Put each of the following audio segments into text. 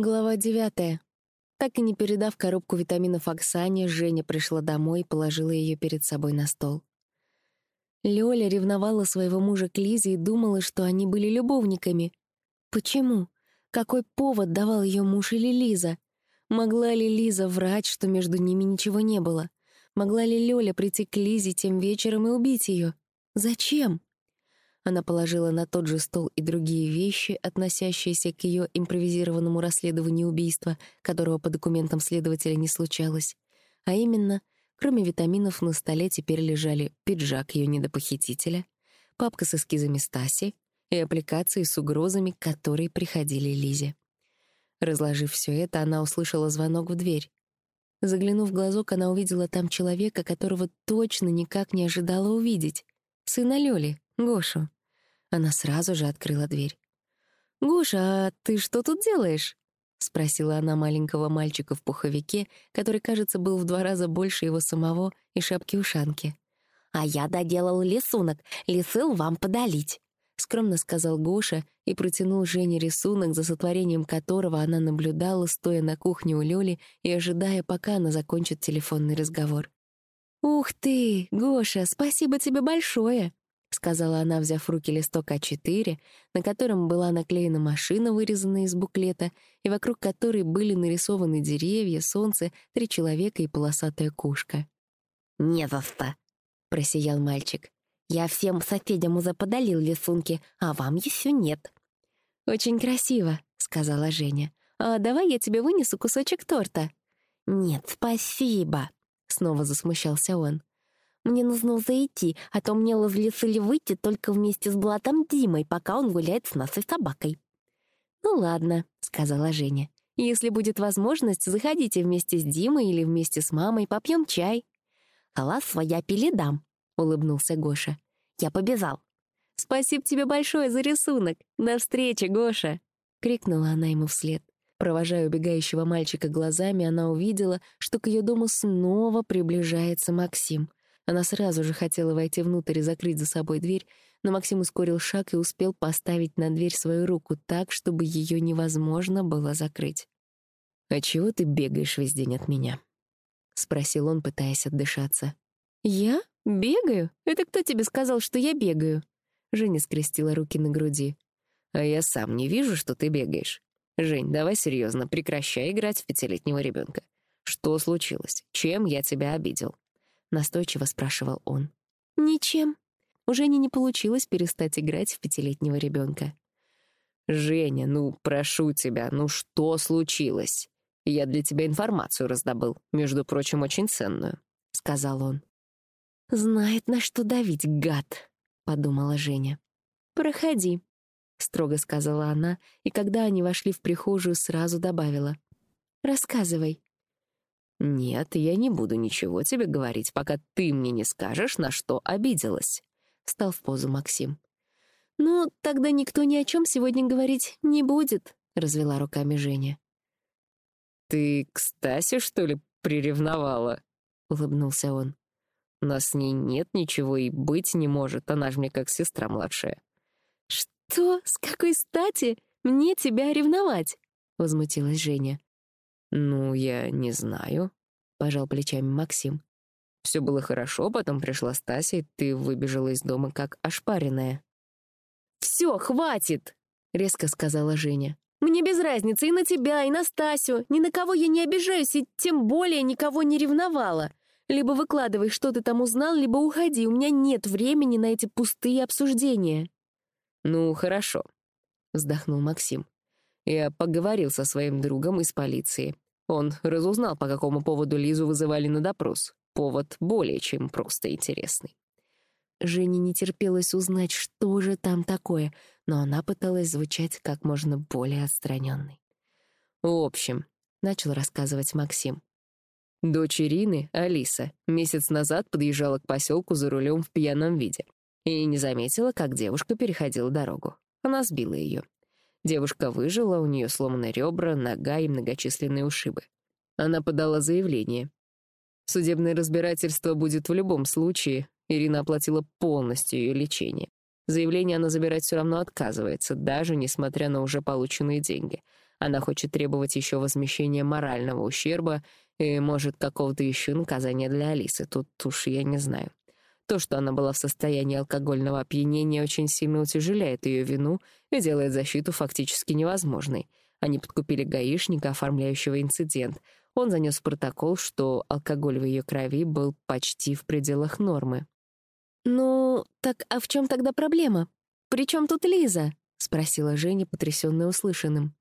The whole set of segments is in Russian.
Глава девятая. Так и не передав коробку витаминов Оксане, Женя пришла домой и положила ее перед собой на стол. Лёля ревновала своего мужа к Лизе и думала, что они были любовниками. Почему? Какой повод давал ее муж или Лиза? Могла ли Лиза врать, что между ними ничего не было? Могла ли Лёля прийти к Лизе тем вечером и убить ее? Зачем? Она положила на тот же стол и другие вещи, относящиеся к ее импровизированному расследованию убийства, которого по документам следователя не случалось. А именно, кроме витаминов на столе теперь лежали пиджак ее недопохитителя, папка с эскизами Стаси и аппликации с угрозами, которые приходили Лизе. Разложив все это, она услышала звонок в дверь. Заглянув в глазок, она увидела там человека, которого точно никак не ожидала увидеть. Сына Лёли, Гошу. Она сразу же открыла дверь. «Гоша, а ты что тут делаешь?» — спросила она маленького мальчика в пуховике, который, кажется, был в два раза больше его самого и шапки-ушанки. «А я доделал рисунок, лисыл вам подалить», — скромно сказал Гоша и протянул Жене рисунок, за сотворением которого она наблюдала, стоя на кухне у Лёли и ожидая, пока она закончит телефонный разговор. «Ух ты, Гоша, спасибо тебе большое!» — сказала она, взяв в руки листок А4, на котором была наклеена машина, вырезанная из буклета, и вокруг которой были нарисованы деревья, солнце, три человека и полосатая кушка. «Не за что», — просиял мальчик. «Я всем соседям уже подалил рисунки, а вам еще нет». «Очень красиво», — сказала Женя. «А давай я тебе вынесу кусочек торта». «Нет, спасибо», — снова засмущался он. Мне нужно зайти, а то мне разрешили выйти только вместе с Блатом Димой, пока он гуляет с нашей собакой». «Ну ладно», — сказала Женя. «Если будет возможность, заходите вместе с Димой или вместе с мамой, попьем чай». «Халас своя пиледам», — улыбнулся Гоша. «Я побежал». «Спасибо тебе большое за рисунок. До встречи, Гоша!» — крикнула она ему вслед. Провожая убегающего мальчика глазами, она увидела, что к ее дому снова приближается Максим. Она сразу же хотела войти внутрь и закрыть за собой дверь, но Максим ускорил шаг и успел поставить на дверь свою руку так, чтобы ее невозможно было закрыть. «А чего ты бегаешь весь день от меня?» — спросил он, пытаясь отдышаться. «Я? Бегаю? Это кто тебе сказал, что я бегаю?» Женя скрестила руки на груди. «А я сам не вижу, что ты бегаешь. Жень, давай серьезно, прекращай играть в пятилетнего ребенка. Что случилось? Чем я тебя обидел?» — настойчиво спрашивал он. «Ничем». У Жени не получилось перестать играть в пятилетнего ребенка. «Женя, ну, прошу тебя, ну что случилось? Я для тебя информацию раздобыл, между прочим, очень ценную», — сказал он. «Знает, на что давить, гад», — подумала Женя. «Проходи», — строго сказала она, и когда они вошли в прихожую, сразу добавила. «Рассказывай». «Нет, я не буду ничего тебе говорить, пока ты мне не скажешь, на что обиделась», — встал в позу Максим. «Ну, тогда никто ни о чем сегодня говорить не будет», — развела руками Женя. «Ты к Стасе, что ли, приревновала?» — улыбнулся он. «У нас с ней нет ничего и быть не может, она же мне как сестра младшая». «Что? С какой стати мне тебя ревновать?» — возмутилась Женя. «Ну, я не знаю», — пожал плечами Максим. «Все было хорошо, потом пришла Стася, и ты выбежала из дома как ошпаренная». «Все, хватит!» — резко сказала Женя. «Мне без разницы и на тебя, и на Стасю. Ни на кого я не обижаюсь, и тем более никого не ревновала. Либо выкладывай, что ты там узнал, либо уходи. У меня нет времени на эти пустые обсуждения». «Ну, хорошо», — вздохнул Максим. Я поговорил со своим другом из полиции. Он разузнал, по какому поводу Лизу вызывали на допрос. Повод более чем просто интересный. Жене не терпелось узнать, что же там такое, но она пыталась звучать как можно более отстраненной. В общем, начал рассказывать Максим. Дочь Ирины, Алиса, месяц назад подъезжала к поселку за рулем в пьяном виде и не заметила, как девушка переходила дорогу. Она сбила ее. Девушка выжила, у нее сломаны ребра, нога и многочисленные ушибы. Она подала заявление. Судебное разбирательство будет в любом случае. Ирина оплатила полностью ее лечение. Заявление она забирать все равно отказывается, даже несмотря на уже полученные деньги. Она хочет требовать еще возмещения морального ущерба и, может, какого-то еще наказания для Алисы. Тут уж я не знаю. То, что она была в состоянии алкогольного опьянения, очень сильно утяжеляет ее вину и делает защиту фактически невозможной. Они подкупили гаишника, оформляющего инцидент. Он занес протокол, что алкоголь в ее крови был почти в пределах нормы. «Ну, так а в чем тогда проблема? При чем тут Лиза?» — спросила Женя, потрясённая услышанным.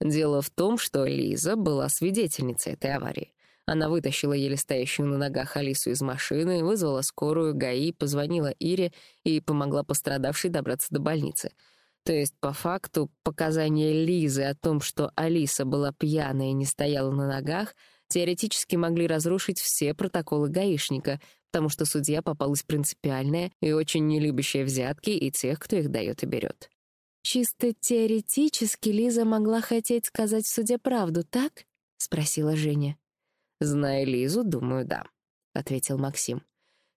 Дело в том, что Лиза была свидетельницей этой аварии. Она вытащила еле стоящую на ногах Алису из машины, вызвала скорую, ГАИ, позвонила Ире и помогла пострадавшей добраться до больницы. То есть, по факту, показания Лизы о том, что Алиса была пьяная и не стояла на ногах, теоретически могли разрушить все протоколы гаишника, потому что судья попалась принципиальная и очень не любящая взятки и тех, кто их дает и берет. «Чисто теоретически Лиза могла хотеть сказать в суде правду, так?» — спросила Женя. «Зная Лизу, думаю, да», — ответил Максим.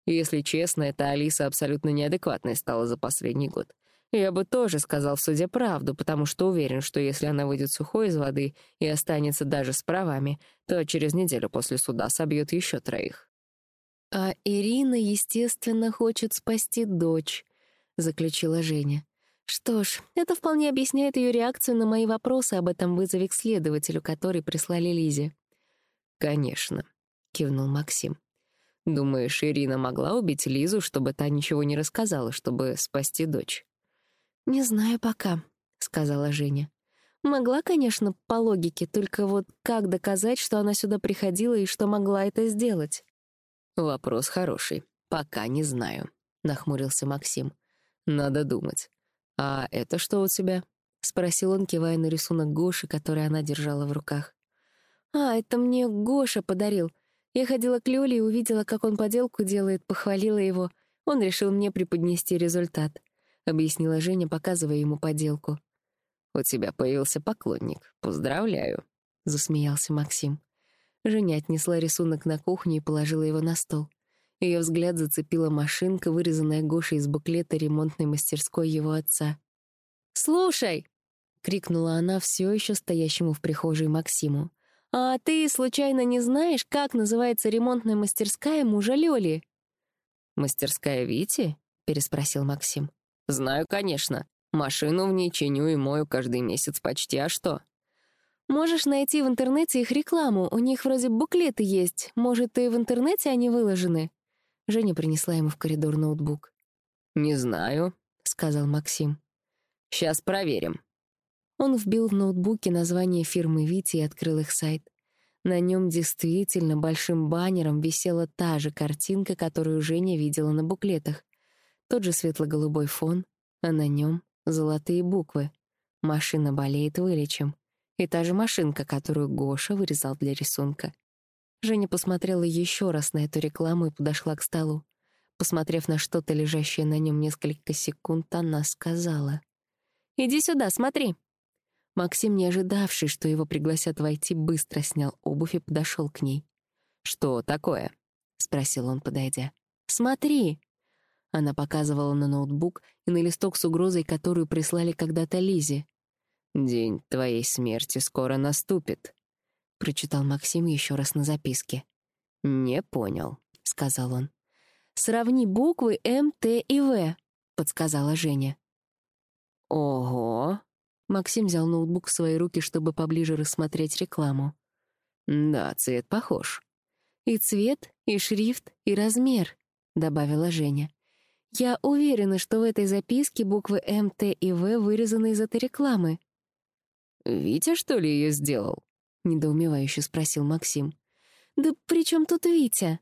«Если честно, эта Алиса абсолютно неадекватной стала за последний год. Я бы тоже сказал в правду, потому что уверен, что если она выйдет сухой из воды и останется даже с правами, то через неделю после суда собьет еще троих». «А Ирина, естественно, хочет спасти дочь», — заключила Женя. «Что ж, это вполне объясняет ее реакцию на мои вопросы об этом вызове к следователю, который прислали Лизе. «Конечно», — кивнул Максим. «Думаешь, Ирина могла убить Лизу, чтобы та ничего не рассказала, чтобы спасти дочь?» «Не знаю пока», — сказала Женя. «Могла, конечно, по логике, только вот как доказать, что она сюда приходила и что могла это сделать?» «Вопрос хороший. Пока не знаю», — нахмурился Максим. «Надо думать. А это что у тебя?» — спросил он, кивая на рисунок Гоши, который она держала в руках. «А, это мне Гоша подарил. Я ходила к Лёле и увидела, как он поделку делает, похвалила его. Он решил мне преподнести результат», — объяснила Женя, показывая ему поделку. «У тебя появился поклонник. Поздравляю», — засмеялся Максим. Женя отнесла рисунок на кухню и положила его на стол. Ее взгляд зацепила машинка, вырезанная Гошей из буклета ремонтной мастерской его отца. «Слушай!» — крикнула она все еще стоящему в прихожей Максиму. «А ты, случайно, не знаешь, как называется ремонтная мастерская мужа Лёли?» «Мастерская Вити?» — переспросил Максим. «Знаю, конечно. Машину в ней чиню и мою каждый месяц почти, а что?» «Можешь найти в интернете их рекламу, у них вроде буклеты есть. Может, и в интернете они выложены?» Женя принесла ему в коридор ноутбук. «Не знаю», — сказал Максим. «Сейчас проверим». Он вбил в ноутбуке название фирмы Вити и открыл их сайт. На нем действительно большим баннером висела та же картинка, которую Женя видела на буклетах. Тот же светло-голубой фон, а на нем золотые буквы. «Машина болеет, вылечим». И та же машинка, которую Гоша вырезал для рисунка. Женя посмотрела еще раз на эту рекламу и подошла к столу. Посмотрев на что-то, лежащее на нем несколько секунд, она сказала. «Иди сюда, смотри». Максим, не ожидавший, что его пригласят войти, быстро снял обувь и подошел к ней. «Что такое?» — спросил он, подойдя. «Смотри!» Она показывала на ноутбук и на листок с угрозой, которую прислали когда-то Лизе. «День твоей смерти скоро наступит», — прочитал Максим еще раз на записке. «Не понял», — сказал он. «Сравни буквы М, Т и В», — подсказала Женя. «Ого!» Максим взял ноутбук в свои руки, чтобы поближе рассмотреть рекламу. «Да, цвет похож». «И цвет, и шрифт, и размер», — добавила Женя. «Я уверена, что в этой записке буквы М, Т и В вырезаны из этой рекламы». «Витя, что ли, ее сделал?» — недоумевающе спросил Максим. «Да при чем тут Витя?»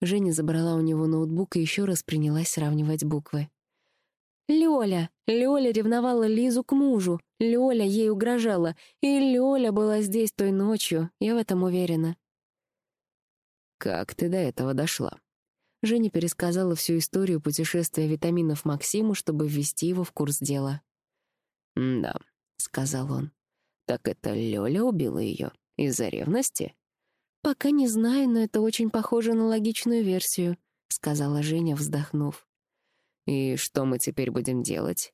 Женя забрала у него ноутбук и еще раз принялась сравнивать буквы. Лёля. Лёля ревновала Лизу к мужу. Лёля ей угрожала. И Лёля была здесь той ночью, я в этом уверена. «Как ты до этого дошла?» Женя пересказала всю историю путешествия витаминов Максиму, чтобы ввести его в курс дела. «Да», — сказал он. «Так это Лёля убила её Из-за ревности?» «Пока не знаю, но это очень похоже на логичную версию», — сказала Женя, вздохнув. И что мы теперь будем делать?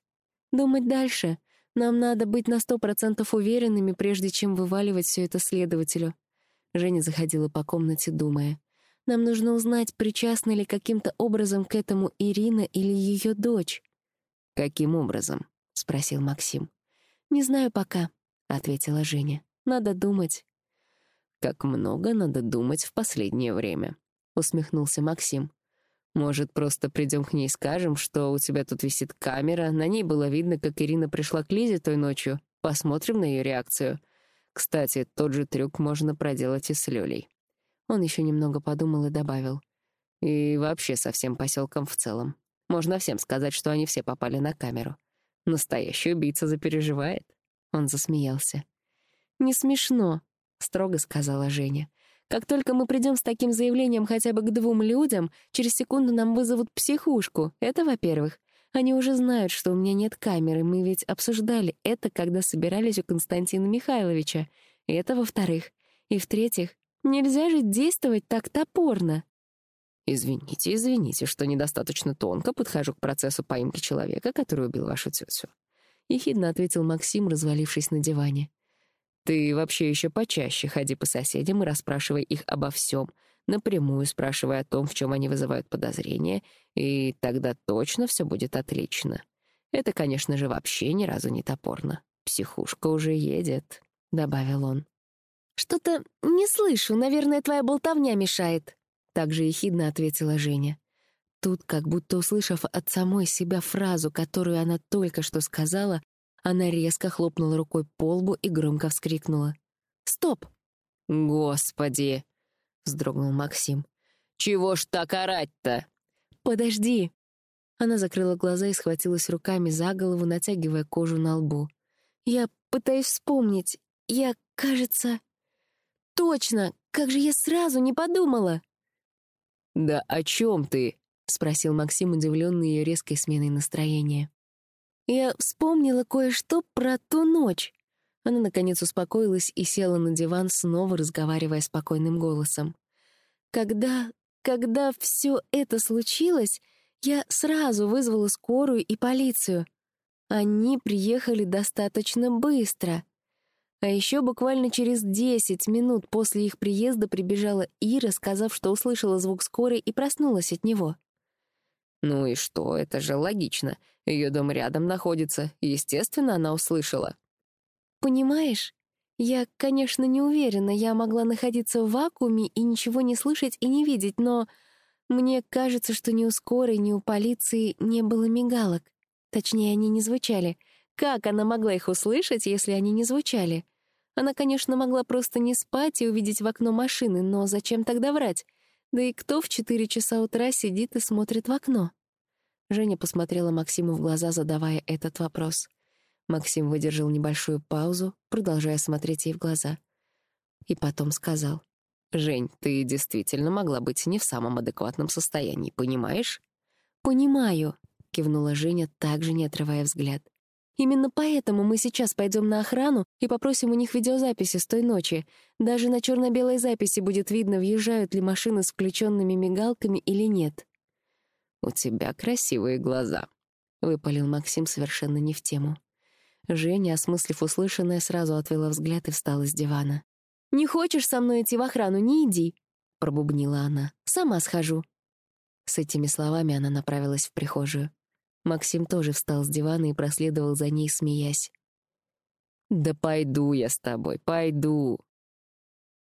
Думать дальше. Нам надо быть на сто процентов уверенными, прежде чем вываливать все это следователю. Женя заходила по комнате, думая. Нам нужно узнать, причастна ли каким-то образом к этому Ирина или ее дочь. «Каким образом?» — спросил Максим. «Не знаю пока», — ответила Женя. «Надо думать». «Как много надо думать в последнее время», — усмехнулся Максим. «Может, просто придем к ней и скажем, что у тебя тут висит камера, на ней было видно, как Ирина пришла к Лизе той ночью. Посмотрим на ее реакцию. Кстати, тот же трюк можно проделать и с Лёлей». Он еще немного подумал и добавил. «И вообще со всем поселком в целом. Можно всем сказать, что они все попали на камеру. Настоящий убийца запереживает». Он засмеялся. «Не смешно», — строго сказала Женя. «Как только мы придем с таким заявлением хотя бы к двум людям, через секунду нам вызовут психушку. Это во-первых. Они уже знают, что у меня нет камеры. Мы ведь обсуждали это, когда собирались у Константина Михайловича. Это во-вторых. И в-третьих, нельзя же действовать так топорно. «Извините, извините, что недостаточно тонко подхожу к процессу поимки человека, который убил вашу тетю», — ехидно ответил Максим, развалившись на диване. «Ты вообще еще почаще ходи по соседям и расспрашивай их обо всем, напрямую спрашивай о том, в чем они вызывают подозрения, и тогда точно все будет отлично. Это, конечно же, вообще ни разу не топорно. Психушка уже едет», — добавил он. «Что-то не слышу, наверное, твоя болтовня мешает», также ехидно ответила Женя. Тут, как будто услышав от самой себя фразу, которую она только что сказала, она резко хлопнула рукой по лбу и громко вскрикнула. «Стоп!» «Господи!» — вздрогнул Максим. «Чего ж так орать-то?» «Подожди!» Она закрыла глаза и схватилась руками за голову, натягивая кожу на лбу. «Я пытаюсь вспомнить. Я, кажется...» «Точно! Как же я сразу не подумала!» «Да о чем ты?» — спросил Максим, удивленный ее резкой сменой настроения. «Я вспомнила кое-что про ту ночь». Она, наконец, успокоилась и села на диван, снова разговаривая спокойным голосом. «Когда... когда все это случилось, я сразу вызвала скорую и полицию. Они приехали достаточно быстро. А еще буквально через 10 минут после их приезда прибежала Ира, сказав, что услышала звук скорой и проснулась от него. «Ну и что, это же логично. Ее дом рядом находится. Естественно, она услышала». «Понимаешь, я, конечно, не уверена, я могла находиться в вакууме и ничего не слышать и не видеть, но мне кажется, что ни у скорой, ни у полиции не было мигалок. Точнее, они не звучали. Как она могла их услышать, если они не звучали? Она, конечно, могла просто не спать и увидеть в окно машины, но зачем тогда врать? Да и кто в четыре часа утра сидит и смотрит в окно? Женя посмотрела Максиму в глаза, задавая этот вопрос. Максим выдержал небольшую паузу, продолжая смотреть ей в глаза. И потом сказал. «Жень, ты действительно могла быть не в самом адекватном состоянии, понимаешь?» «Понимаю», — кивнула Женя, также не отрывая взгляд. Именно поэтому мы сейчас пойдем на охрану и попросим у них видеозаписи с той ночи. Даже на черно-белой записи будет видно, въезжают ли машины с включенными мигалками или нет. «У тебя красивые глаза», — выпалил Максим совершенно не в тему. Женя, осмыслив услышанное, сразу отвела взгляд и встала с дивана. «Не хочешь со мной идти в охрану, не иди», — пробубнила она. «Сама схожу». С этими словами она направилась в прихожую. Максим тоже встал с дивана и проследовал за ней, смеясь. «Да пойду я с тобой, пойду»,